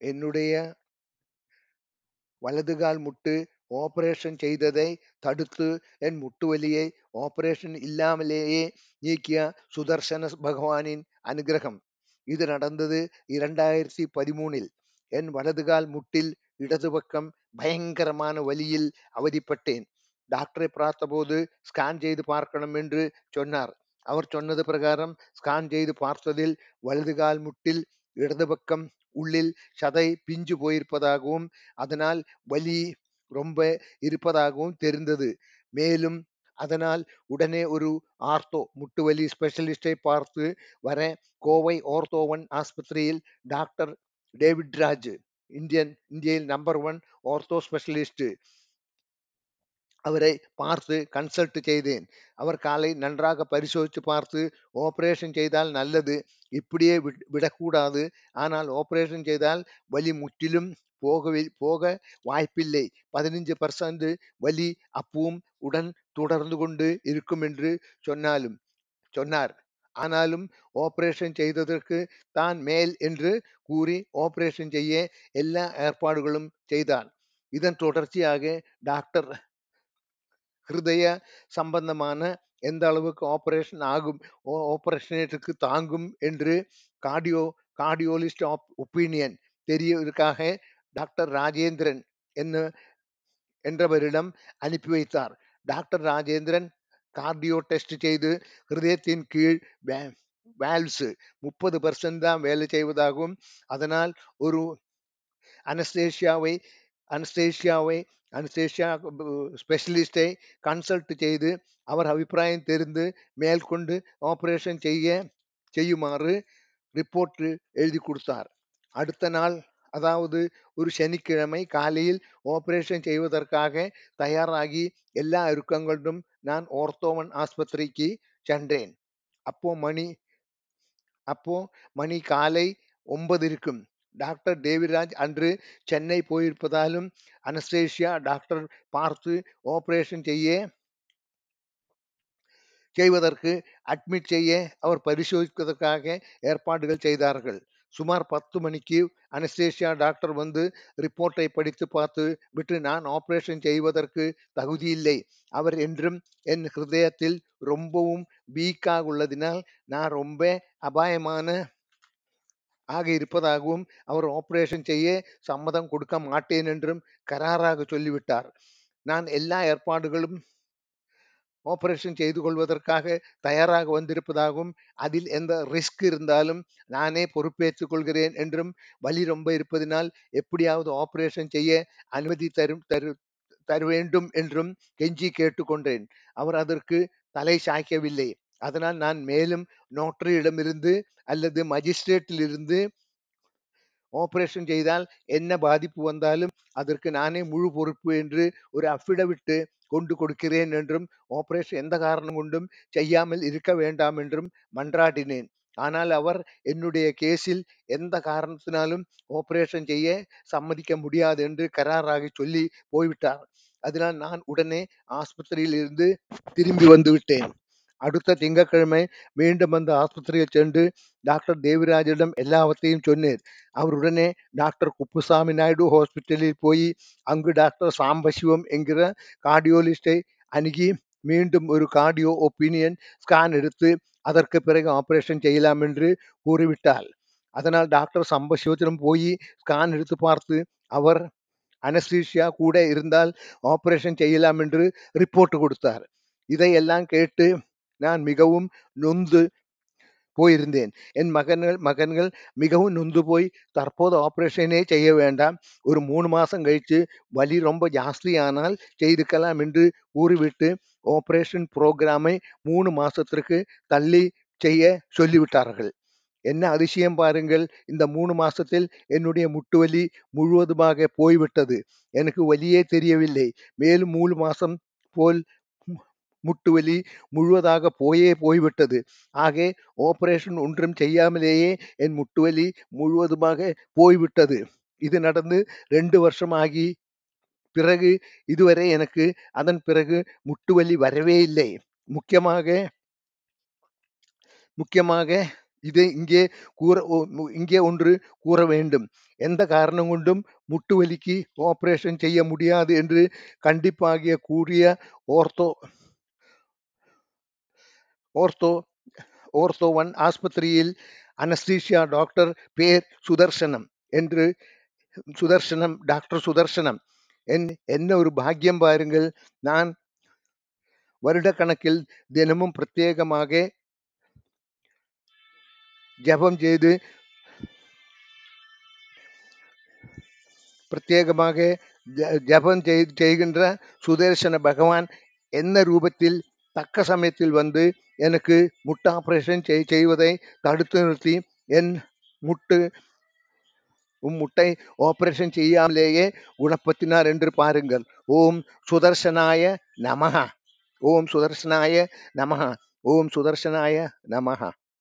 என்னுடைய வலதுகால் முட்டு ஆபரேஷன் செய்ததை தடுத்து என் முட்டு வலியை ஆபரேஷன் இல்லாமலேயே நீக்கிய சுதர்சன பகவானின் அனுகிரகம். இது நடந்தது இரண்டாயிரத்தி பதிமூனில் என் வலதுகால் முட்டில் இடது பக்கம் பயங்கரமான வலியில் அவதிப்பட்டேன். டாக்டரை பார்த்தபோது ஸ்கேன் செய்து பார்க்கணும் என்று சொன்னார். அவர் சொன்னது பிரகாரம் ஸ்கேன் செய்து பார்த்ததில் வலதுகால் முட்டில் இடது பக்கம் உள்ளில் சதை பிஞ்சு போயிருப்பதாகவும் அதனால் வலி ரொம்ப இருப்பதாகவும் தெரிந்தது. மேலும் அதனால் உடனே ஒரு ஆர்த்தோ முட்டு வலி ஸ்பெஷலிஸ்டை பார்த்து வர கோவை ஓர்த்தோவன் ஆஸ்பத்திரியில் டாக்டர் டேவிட் ராஜ் இந்தியன் இந்தியில் நம்பர் ஒன் ஆர்த்தோ ஸ்பெஷலிஸ்ட் அவரை பார்த்து கன்சல்ட் செய்தேன். அவர் காலை நன்றாக பரிசோதித்து பார்த்து ஆபரேஷன் செய்தால் நல்லது இப்படியே விடக்கூடாது. ஆனால் ஆபரேஷன் செய்தால் வலி முற்றிலும் போகவே போக வாய்ப்பில்லை. பதினஞ்சு பர்சன்ட் வலி அப்பவும் உடன் தொடர்ந்து கொண்டு இருக்கும் என்று சொன்னாலும் சொன்னார். ஆனாலும் ஆபரேஷன் செய்ததற்கு தான் மேல் என்று கூறி ஆபரேஷன் செய்ய எல்லா ஏற்பாடுகளும் செய்தான் இதன் தொடர்ச்சியாக டாக்டர் ஹிருதய சம்பந்தமான எந்த அளவுக்கு ஆபரேஷன் ஆகும் ஆபரேஷனுக்கு தாங்கும் என்று கார்டியோ கார்டியோலிஸ்ட் ஆப் ஒப்பீனியன் தெரியவதற்காக டாக்டர் ராஜேந்திரன் என்ன என்றவரிடம் அனுப்பி வைத்தார். டாக்டர் ராஜேந்திரன் கார்டியோ டெஸ்ட் செய்து ஹிருதயத்தின் கீழ் வேல்வ்ஸ் முப்பது பர்சன்ட் தான் வேலை செய்வதாகவும் அதனால் ஒரு அனஸ்தேஷியாவை அனஸ்தேஷியாவை அனஸ்தேஷியா ஸ்பெஷலிஸ்டை கன்சல்ட் செய்து அவர் அபிப்பிராயம் தெரிந்து மேற்கொண்டு ஆபரேஷன் செய்ய செய்யுமாறு ரிப்போர்ட் எழுதி கொடுத்தார். அடுத்த நாள் அதாவது ஒரு சனிக்கிழமை காலையில் ஆபரேஷன் செய்வதற்காக தயாராகி எல்லா இறுக்கங்களும் நான் ஓர்த்தோவன் ஆஸ்பத்திரிக்கு சென்றேன். அப்போ மணி அப்போ மணி காலை ஒன்பது இருக்கும் டாக்டர் தேவிராஜ் அன்று சென்னை போயிருப்பதாலும் அனஸ்டேஷியா டாக்டர் பார்த்து ஆபரேஷன் செய்ய செய்வதற்கு அட்மிட் செய்ய அவர் பரிசோதிப்பதற்காக ஏற்பாடுகள் செய்தார்கள் சுமார் பத்து மணிக்கு அனஸ்டேஷியா டாக்டர் வந்து ரிப்போர்ட்டை படித்து பார்த்து விட்டு நான் ஆபரேஷன் செய்வதற்கு தகுதியில்லை அவர் என்றும் என் ஹிருதயத்தில் ரொம்பவும் வீக்காக உள்ளதினால் நான் ரொம்ப அபாயமான ஆக இருப்பதாகவும் அவர் ஆபரேஷன் செய்ய சம்மதம் கொடுக்க மாட்டேன் என்றும் கராராக சொல்லிவிட்டார். நான் எல்லா ஏற்பாடுகளும் ஆபரேஷன் செய்து கொள்வதற்காக தயாராக வந்திருப்பதாகவும் அதில் எந்த ரிஸ்க் இருந்தாலும் நானே பொறுப்பேற்றுக் கொள்கிறேன் என்றும் வலி ரொம்ப இருப்பதினால் எப்படியாவது ஆபரேஷன் செய்ய அனுமதி தரும் தரு தர வேண்டும் என்றும் கெஞ்சி கேட்டுக்கொண்டேன். அவர் அதற்கு தலை சாய்க்கவில்லை. அதனால் நான் மேலும் நோட்டரியிடமிருந்து அல்லது மஜிஸ்ட்ரேட்டில் ஆபரேஷன் செய்தால் என்ன பாதிப்பு வந்தாலும் அதற்கு நானே முழு பொறுப்பு என்று ஒரு அஃபிடவிட்டு கொண்டு கொடுக்கிறேன் என்றும் ஆபரேஷன் எந்த காரணம் கொண்டும் செய்யாமல் இருக்க வேண்டாம் என்றும் மன்றாடினேன். ஆனால் அவர் என்னுடைய கேஸில் எந்த காரணத்தினாலும் ஆபரேஷன் செய்ய சம்மதிக்க முடியாது என்று கராராக சொல்லி போய்விட்டார். அதனால் நான் உடனே ஆஸ்பத்திரியில் இருந்து திரும்பி வந்து விட்டேன் அடுத்த திங்கட்கிழமை மீண்டும் அந்த ஆஸ்பத்திரியில் சென்று டாக்டர் தேவிராஜிடம் எல்லாவற்றையும் சொன்னேன். அவர் உடனே டாக்டர் குப்புசாமி நாயுடு ஹாஸ்பிட்டலில் போய் அங்கு டாக்டர் சாம்பசிவம் என்கிற கார்டியோலிஸ்டை அணுகி மீண்டும் ஒரு கார்டியோ ஒப்பீனியன் ஸ்கேன் எடுத்து அதற்கு பிறகு ஆபரேஷன் செய்யலாம் என்று கூறிவிட்டார் அதனால் டாக்டர் சம்பசிவத்திடம் போய் ஸ்கேன் எடுத்து பார்த்து அவர் அனஸ்தீஷியா கூட இருந்தால் ஆபரேஷன் செய்யலாம் என்று ரிப்போர்ட் கொடுத்தார். இதையெல்லாம் கேட்டு நான் மிகவும் நொந்து போயிருந்தேன். என் மகன்கள் மகன்கள் மிகவும் நொந்து போய் தற்போது ஆப்ரேஷனே செய்ய வேண்டாம். ஒரு மூணு மாதம் கழித்து வலி ரொம்ப ஜாஸ்தியானால் செய்திருக்கலாம் என்று கூறிவிட்டு ஆப்ரேஷன் புரோகிராமை மூணு மாதத்திற்கு தள்ளி செய்ய சொல்லிவிட்டார்கள். என்ன அதிசயம் பாருங்கள். இந்த மூணு மாசத்தில் என்னுடைய முட்டு வலி முழுவதுமாக போய்விட்டது. எனக்கு வலியே தெரியவில்லை. மேலும் மூணு மாசம் போல் முட்டு வலி முழுவதாக போயே போய்விட்டது. ஆக ஆபரேஷன் ஒன்றும் செய்யாமலேயே என் முட்டுவலி முழுவதுமாக போய்விட்டது. இது நடந்து ரெண்டு வருஷமாகி. பிறகு இதுவரை எனக்கு அதன் பிறகு முட்டுவலி வரவே இல்லை. முக்கியமாக முக்கியமாக இதை இங்கே கூற இங்கே ஒன்று கூற வேண்டும். எந்த காரணம் கொண்டும் முட்டுவலிக்கு ஆபரேஷன் செய்ய முடியாது என்று கண்டிப்பாகிய கூறிய ஓர்த்தோ ஓர்த்தோ ஓர்த்தோ ஒன் ஆஸ்பத்திரியில் அனஸ்தீஷியா டாக்டர் பேர் சுதர்சனம் என்று சுதர்சனம் டாக்டர் சுதர்சனம் என் என்ன ஒரு பாக்கியம் பாருங்கள் நான் வருடக்கணக்கில் தினமும் பிரத்யேகமாக ஜபம் செய்து பிரத்யேகமாக ஜபம் செய்கின்ற சுதர்சன பகவான் என்ன ரூபத்தில் தக்க சமயத்தில் வந்து எனக்கு முட்டு ஆப்ரேஷன் செய்- செய்வதை தடுத்து நிறுத்தி என் முட்டு உம் முட்டை ஆபரேஷன் செய்யாமலேயே குணப்படுத்தினார் என்று பாருங்கள். ஓம் சுதர்சனாய நமஹ. ஓம் சுதர்சனாய நமஹ. ஓம் சுதர்சனாய நமஹா.